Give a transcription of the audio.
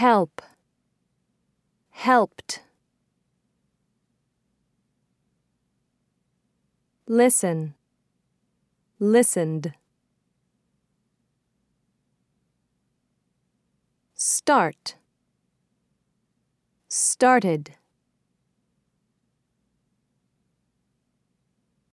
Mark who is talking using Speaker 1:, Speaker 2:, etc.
Speaker 1: help, helped. Listen, listened. Start, started.